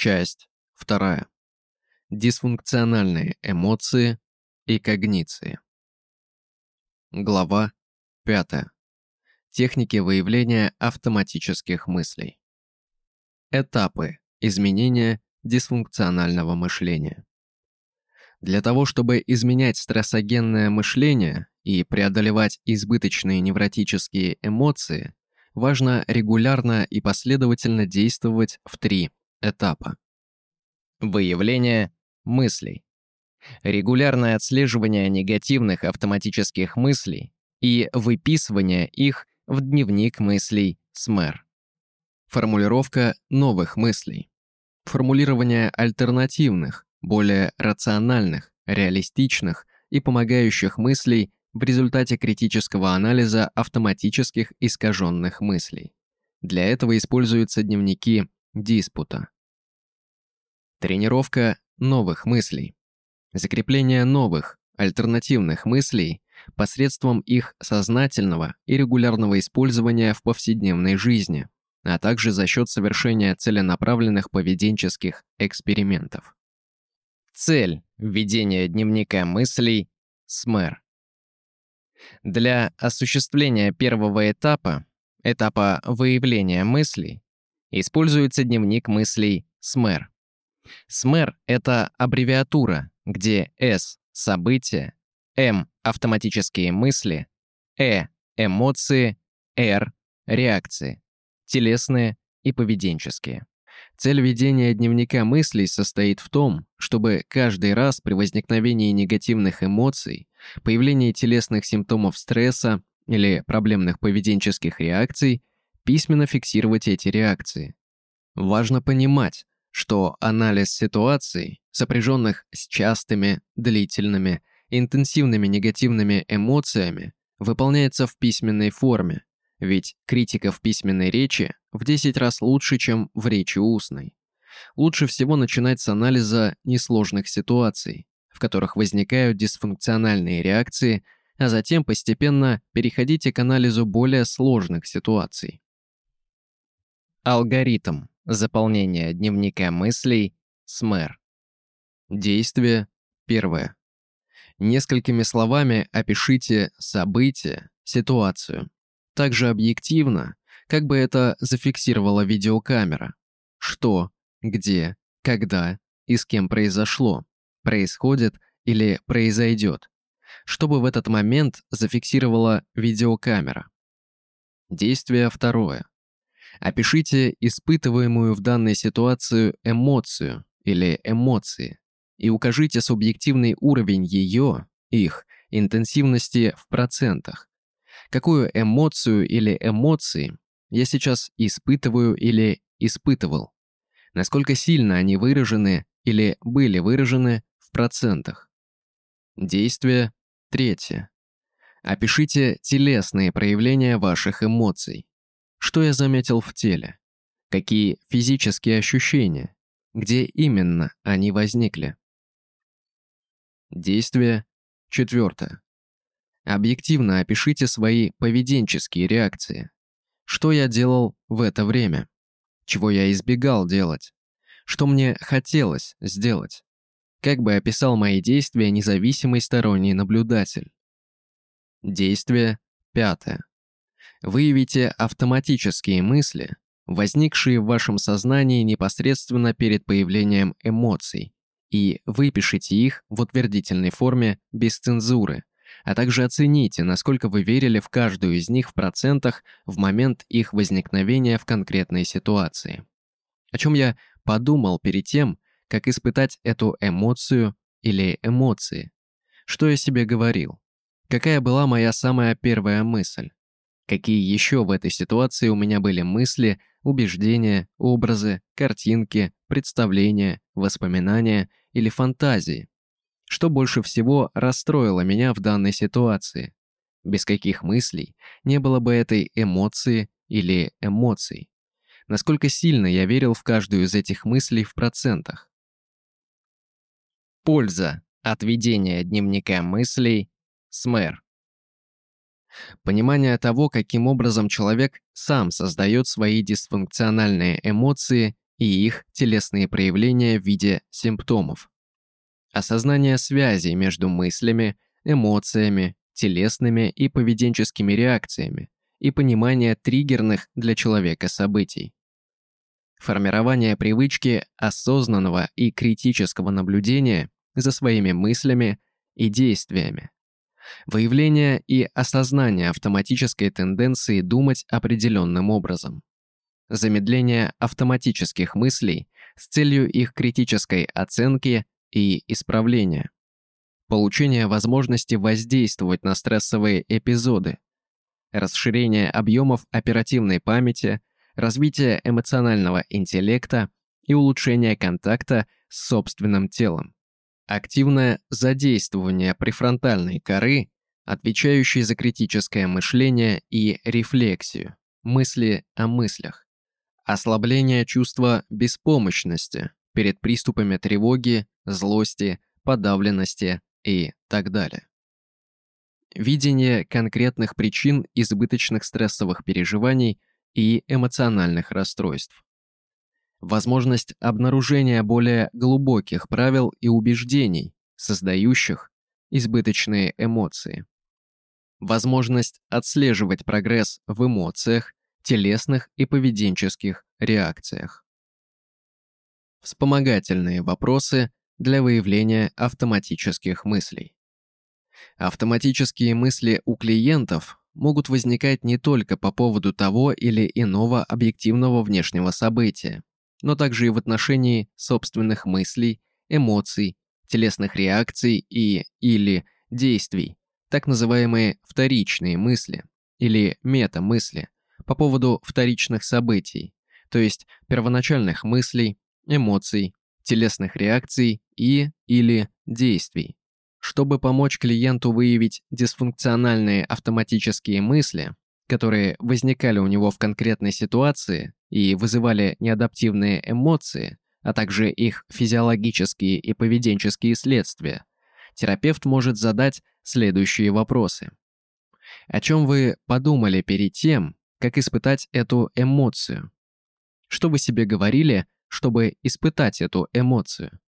Часть вторая. Дисфункциональные эмоции и когниции. Глава 5. Техники выявления автоматических мыслей. Этапы изменения дисфункционального мышления. Для того, чтобы изменять стрессогенное мышление и преодолевать избыточные невротические эмоции, важно регулярно и последовательно действовать в три этапа. Выявление мыслей. Регулярное отслеживание негативных автоматических мыслей и выписывание их в дневник мыслей СМЭР. Формулировка новых мыслей. Формулирование альтернативных, более рациональных, реалистичных и помогающих мыслей в результате критического анализа автоматических искаженных мыслей. Для этого используются дневники диспута. Тренировка новых мыслей. Закрепление новых, альтернативных мыслей посредством их сознательного и регулярного использования в повседневной жизни, а также за счет совершения целенаправленных поведенческих экспериментов. Цель введения дневника мыслей СМЭР. Для осуществления первого этапа, этапа выявления мыслей, используется дневник мыслей СМЭР. СМЭР – это аббревиатура, где S – события, M – автоматические мысли, E – эмоции, R – реакции, телесные и поведенческие. Цель ведения дневника мыслей состоит в том, чтобы каждый раз при возникновении негативных эмоций, появлении телесных симптомов стресса или проблемных поведенческих реакций письменно фиксировать эти реакции. Важно понимать, что анализ ситуаций, сопряженных с частыми, длительными, интенсивными негативными эмоциями, выполняется в письменной форме, ведь критика в письменной речи в 10 раз лучше, чем в речи устной. Лучше всего начинать с анализа несложных ситуаций, в которых возникают дисфункциональные реакции, а затем постепенно переходите к анализу более сложных ситуаций. Алгоритм заполнения дневника мыслей СМЭР. Действие первое. Несколькими словами опишите событие, ситуацию. Также объективно, как бы это зафиксировала видеокамера. Что, где, когда и с кем произошло, происходит или произойдет. Чтобы в этот момент зафиксировала видеокамера. Действие второе. Опишите испытываемую в данной ситуации эмоцию или эмоции и укажите субъективный уровень ее, их, интенсивности в процентах. Какую эмоцию или эмоции я сейчас испытываю или испытывал? Насколько сильно они выражены или были выражены в процентах? Действие третье. Опишите телесные проявления ваших эмоций. Что я заметил в теле? Какие физические ощущения? Где именно они возникли? Действие четвертое. Объективно опишите свои поведенческие реакции. Что я делал в это время? Чего я избегал делать? Что мне хотелось сделать? Как бы описал мои действия независимый сторонний наблюдатель? Действие пятое. Выявите автоматические мысли, возникшие в вашем сознании непосредственно перед появлением эмоций, и выпишите их в утвердительной форме без цензуры, а также оцените, насколько вы верили в каждую из них в процентах в момент их возникновения в конкретной ситуации. О чем я подумал перед тем, как испытать эту эмоцию или эмоции. Что я себе говорил? Какая была моя самая первая мысль? Какие еще в этой ситуации у меня были мысли, убеждения, образы, картинки, представления, воспоминания или фантазии? Что больше всего расстроило меня в данной ситуации? Без каких мыслей не было бы этой эмоции или эмоций? Насколько сильно я верил в каждую из этих мыслей в процентах? Польза от ведения дневника мыслей СМЭР. Понимание того, каким образом человек сам создает свои дисфункциональные эмоции и их телесные проявления в виде симптомов. Осознание связей между мыслями, эмоциями, телесными и поведенческими реакциями и понимание триггерных для человека событий. Формирование привычки осознанного и критического наблюдения за своими мыслями и действиями. Выявление и осознание автоматической тенденции думать определенным образом. Замедление автоматических мыслей с целью их критической оценки и исправления. Получение возможности воздействовать на стрессовые эпизоды. Расширение объемов оперативной памяти, развитие эмоционального интеллекта и улучшение контакта с собственным телом. Активное задействование префронтальной коры, отвечающей за критическое мышление и рефлексию, мысли о мыслях. Ослабление чувства беспомощности перед приступами тревоги, злости, подавленности и так далее. Видение конкретных причин избыточных стрессовых переживаний и эмоциональных расстройств возможность обнаружения более глубоких правил и убеждений, создающих избыточные эмоции. Возможность отслеживать прогресс в эмоциях, телесных и поведенческих реакциях. Вспомогательные вопросы для выявления автоматических мыслей. Автоматические мысли у клиентов могут возникать не только по поводу того или иного объективного внешнего события, но также и в отношении собственных мыслей, эмоций, телесных реакций и или действий, так называемые вторичные мысли или метамысли по поводу вторичных событий, то есть первоначальных мыслей, эмоций, телесных реакций и или действий. Чтобы помочь клиенту выявить дисфункциональные автоматические мысли, которые возникали у него в конкретной ситуации, и вызывали неадаптивные эмоции, а также их физиологические и поведенческие следствия, терапевт может задать следующие вопросы. О чем вы подумали перед тем, как испытать эту эмоцию? Что вы себе говорили, чтобы испытать эту эмоцию?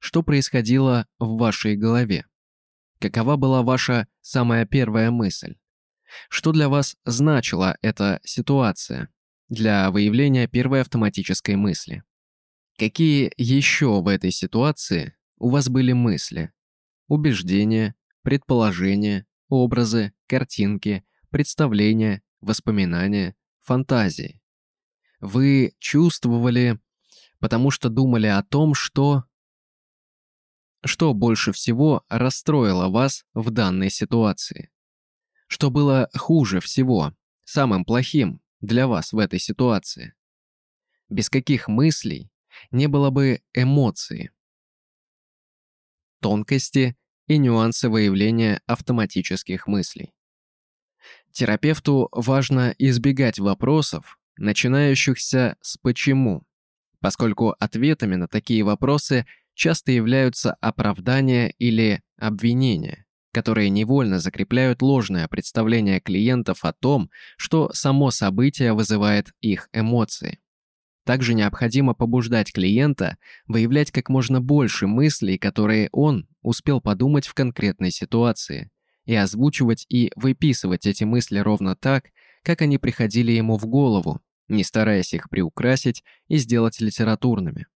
Что происходило в вашей голове? Какова была ваша самая первая мысль? Что для вас значила эта ситуация? для выявления первой автоматической мысли. Какие еще в этой ситуации у вас были мысли, убеждения, предположения, образы, картинки, представления, воспоминания, фантазии? Вы чувствовали, потому что думали о том, что... Что больше всего расстроило вас в данной ситуации? Что было хуже всего, самым плохим, для вас в этой ситуации. Без каких мыслей не было бы эмоции. Тонкости и нюансы выявления автоматических мыслей. Терапевту важно избегать вопросов, начинающихся с «почему», поскольку ответами на такие вопросы часто являются оправдания или обвинения которые невольно закрепляют ложное представление клиентов о том, что само событие вызывает их эмоции. Также необходимо побуждать клиента выявлять как можно больше мыслей, которые он успел подумать в конкретной ситуации, и озвучивать и выписывать эти мысли ровно так, как они приходили ему в голову, не стараясь их приукрасить и сделать литературными.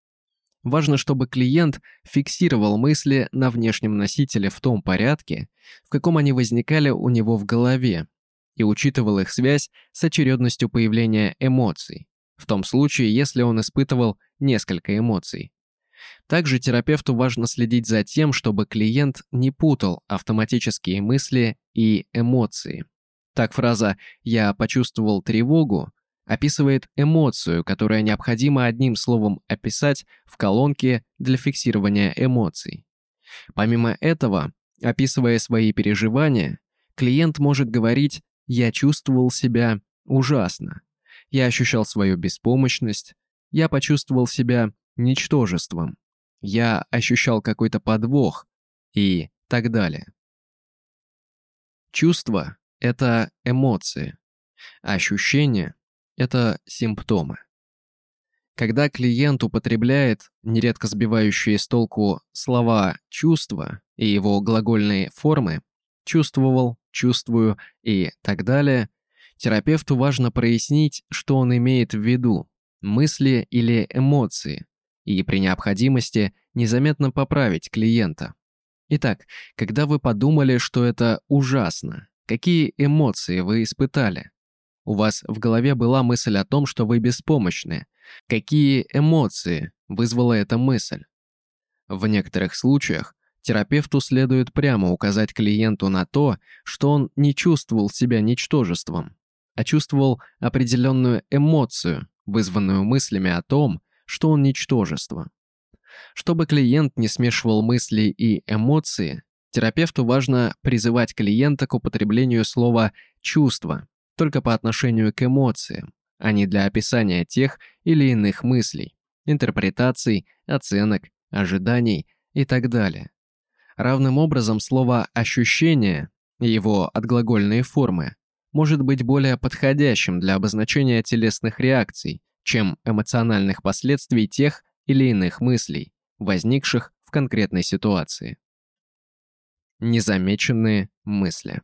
Важно, чтобы клиент фиксировал мысли на внешнем носителе в том порядке, в каком они возникали у него в голове, и учитывал их связь с очередностью появления эмоций, в том случае, если он испытывал несколько эмоций. Также терапевту важно следить за тем, чтобы клиент не путал автоматические мысли и эмоции. Так фраза «я почувствовал тревогу» описывает эмоцию, которая необходимо одним словом описать в колонке для фиксирования эмоций. Помимо этого, описывая свои переживания, клиент может говорить «я чувствовал себя ужасно», «я ощущал свою беспомощность», «я почувствовал себя ничтожеством», «я ощущал какой-то подвох» и так далее. Чувства – это эмоции, ощущения это симптомы. Когда клиент употребляет нередко сбивающие с толку слова «чувство» и его глагольные формы «чувствовал», «чувствую» и так далее, терапевту важно прояснить, что он имеет в виду – мысли или эмоции, и при необходимости незаметно поправить клиента. Итак, когда вы подумали, что это ужасно, какие эмоции вы испытали? У вас в голове была мысль о том, что вы беспомощны. Какие эмоции вызвала эта мысль? В некоторых случаях терапевту следует прямо указать клиенту на то, что он не чувствовал себя ничтожеством, а чувствовал определенную эмоцию, вызванную мыслями о том, что он ничтожество. Чтобы клиент не смешивал мысли и эмоции, терапевту важно призывать клиента к употреблению слова «чувство», только по отношению к эмоциям, а не для описания тех или иных мыслей, интерпретаций, оценок, ожиданий и так далее. Равным образом слово «ощущение» и его отглагольные формы может быть более подходящим для обозначения телесных реакций, чем эмоциональных последствий тех или иных мыслей, возникших в конкретной ситуации. Незамеченные мысли.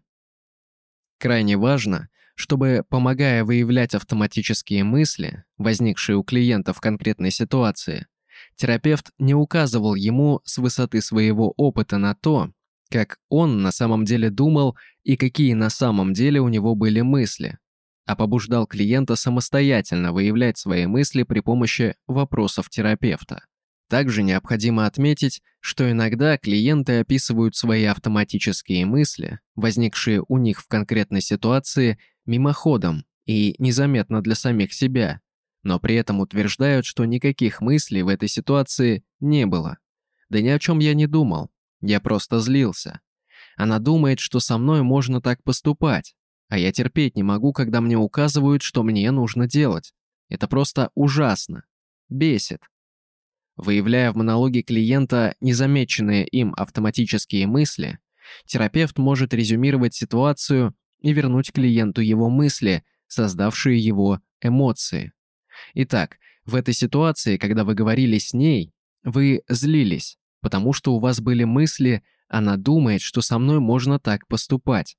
Крайне важно, чтобы, помогая выявлять автоматические мысли, возникшие у клиента в конкретной ситуации, терапевт не указывал ему с высоты своего опыта на то, как он на самом деле думал и какие на самом деле у него были мысли, а побуждал клиента самостоятельно выявлять свои мысли при помощи вопросов терапевта. Также необходимо отметить, что иногда клиенты описывают свои автоматические мысли, возникшие у них в конкретной ситуации, мимоходом и незаметно для самих себя, но при этом утверждают, что никаких мыслей в этой ситуации не было. Да ни о чем я не думал, я просто злился. Она думает, что со мной можно так поступать, а я терпеть не могу, когда мне указывают, что мне нужно делать. Это просто ужасно. Бесит. Выявляя в монологе клиента незамеченные им автоматические мысли, терапевт может резюмировать ситуацию и вернуть клиенту его мысли, создавшие его эмоции. Итак, в этой ситуации, когда вы говорили с ней, вы злились, потому что у вас были мысли, она думает, что со мной можно так поступать.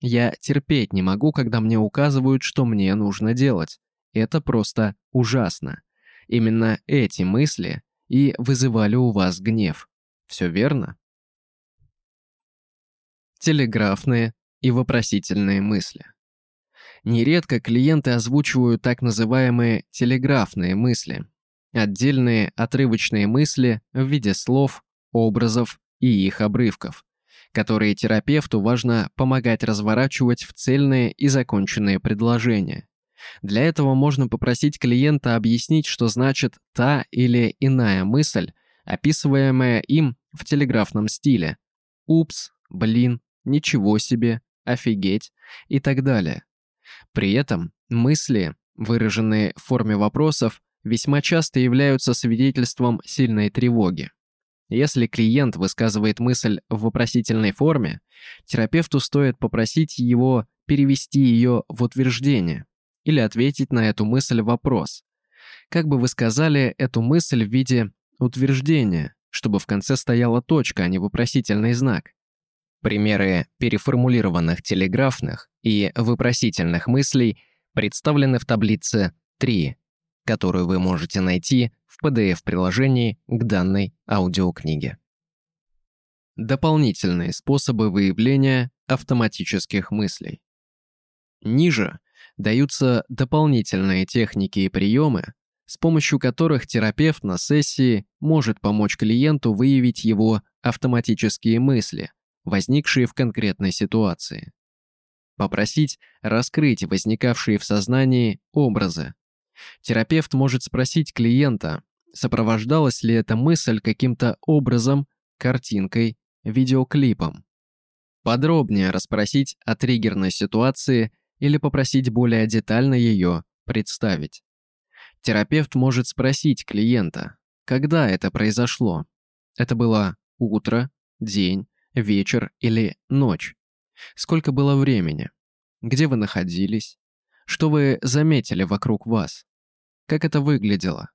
Я терпеть не могу, когда мне указывают, что мне нужно делать. Это просто ужасно. Именно эти мысли и вызывали у вас гнев. Все верно? Телеграфные и вопросительные мысли. Нередко клиенты озвучивают так называемые телеграфные мысли, отдельные отрывочные мысли в виде слов, образов и их обрывков, которые терапевту важно помогать разворачивать в цельные и законченные предложения. Для этого можно попросить клиента объяснить, что значит та или иная мысль, описываемая им в телеграфном стиле. «Упс», «блин», «ничего себе», «офигеть» и так далее. При этом мысли, выраженные в форме вопросов, весьма часто являются свидетельством сильной тревоги. Если клиент высказывает мысль в вопросительной форме, терапевту стоит попросить его перевести ее в утверждение или ответить на эту мысль вопрос. Как бы вы сказали эту мысль в виде утверждения, чтобы в конце стояла точка, а не вопросительный знак? Примеры переформулированных телеграфных и вопросительных мыслей представлены в таблице 3, которую вы можете найти в PDF-приложении к данной аудиокниге. Дополнительные способы выявления автоматических мыслей. Ниже даются дополнительные техники и приемы, с помощью которых терапевт на сессии может помочь клиенту выявить его автоматические мысли, возникшие в конкретной ситуации. Попросить раскрыть возникавшие в сознании образы. Терапевт может спросить клиента, сопровождалась ли эта мысль каким-то образом, картинкой, видеоклипом. Подробнее расспросить о триггерной ситуации или попросить более детально ее представить. Терапевт может спросить клиента, когда это произошло. Это было утро, день, вечер или ночь. Сколько было времени? Где вы находились? Что вы заметили вокруг вас? Как это выглядело?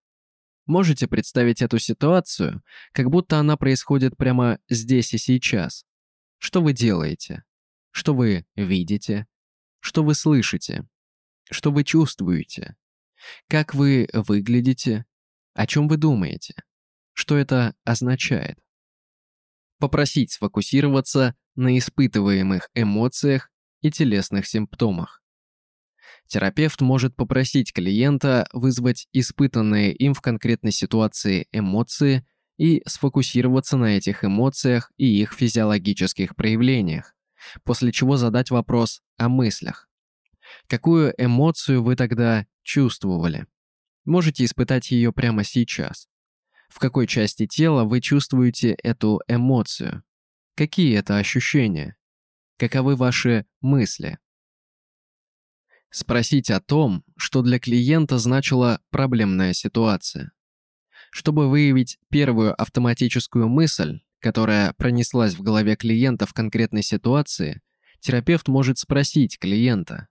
Можете представить эту ситуацию, как будто она происходит прямо здесь и сейчас. Что вы делаете? Что вы видите? Что вы слышите? Что вы чувствуете? Как вы выглядите? О чем вы думаете? Что это означает? Попросить сфокусироваться на испытываемых эмоциях и телесных симптомах. Терапевт может попросить клиента вызвать испытанные им в конкретной ситуации эмоции и сфокусироваться на этих эмоциях и их физиологических проявлениях, после чего задать вопрос о мыслях. Какую эмоцию вы тогда чувствовали? Можете испытать ее прямо сейчас. В какой части тела вы чувствуете эту эмоцию? Какие это ощущения? Каковы ваши мысли? Спросить о том, что для клиента значила проблемная ситуация. Чтобы выявить первую автоматическую мысль, которая пронеслась в голове клиента в конкретной ситуации, терапевт может спросить клиента,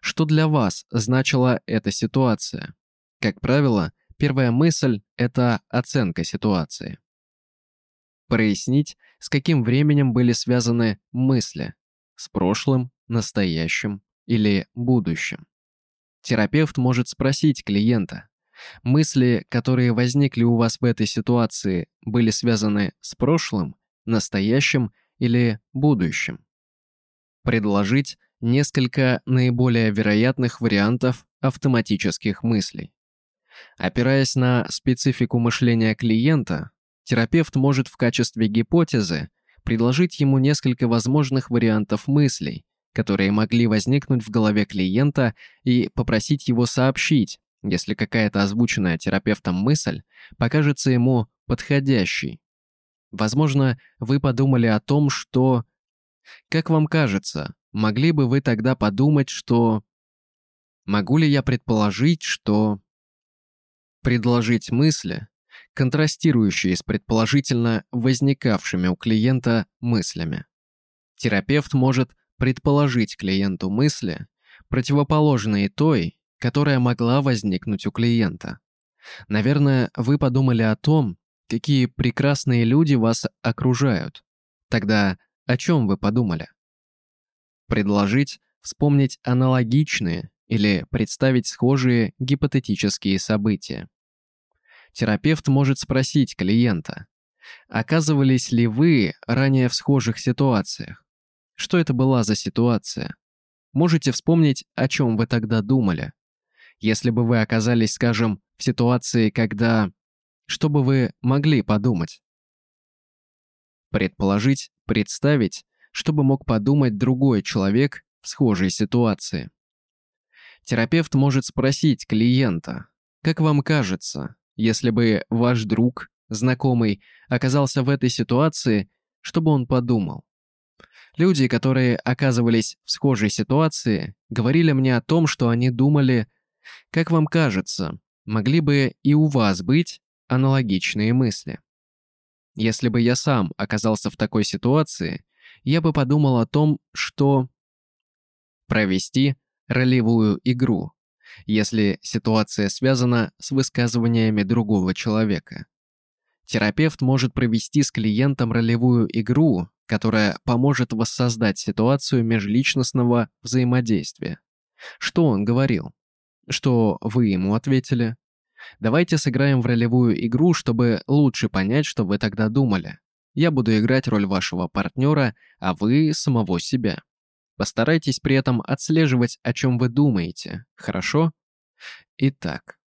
что для вас значила эта ситуация. Как правило, первая мысль – это оценка ситуации. Прояснить, с каким временем были связаны мысли – с прошлым, настоящим или будущим. Терапевт может спросить клиента, мысли, которые возникли у вас в этой ситуации, были связаны с прошлым, настоящим или будущим. Предложить несколько наиболее вероятных вариантов автоматических мыслей. Опираясь на специфику мышления клиента, терапевт может в качестве гипотезы предложить ему несколько возможных вариантов мыслей, которые могли возникнуть в голове клиента и попросить его сообщить, если какая-то озвученная терапевтом мысль покажется ему подходящей. Возможно, вы подумали о том, что... Как вам кажется, могли бы вы тогда подумать, что... Могу ли я предположить, что... Предложить мысли, контрастирующие с предположительно возникавшими у клиента мыслями. Терапевт может предположить клиенту мысли, противоположные той, которая могла возникнуть у клиента. Наверное, вы подумали о том, какие прекрасные люди вас окружают. Тогда о чем вы подумали? Предложить вспомнить аналогичные или представить схожие гипотетические события. Терапевт может спросить клиента, оказывались ли вы ранее в схожих ситуациях? Что это была за ситуация? Можете вспомнить, о чем вы тогда думали? Если бы вы оказались, скажем, в ситуации, когда... Что бы вы могли подумать? Предположить, представить, что бы мог подумать другой человек в схожей ситуации. Терапевт может спросить клиента, как вам кажется, если бы ваш друг, знакомый, оказался в этой ситуации, что бы он подумал? Люди, которые оказывались в схожей ситуации, говорили мне о том, что они думали, как вам кажется, могли бы и у вас быть аналогичные мысли? Если бы я сам оказался в такой ситуации, я бы подумал о том, что провести ролевую игру, если ситуация связана с высказываниями другого человека. Терапевт может провести с клиентом ролевую игру, которая поможет воссоздать ситуацию межличностного взаимодействия. Что он говорил? Что вы ему ответили? Давайте сыграем в ролевую игру, чтобы лучше понять, что вы тогда думали. Я буду играть роль вашего партнера, а вы – самого себя. Постарайтесь при этом отслеживать, о чем вы думаете, хорошо? Итак,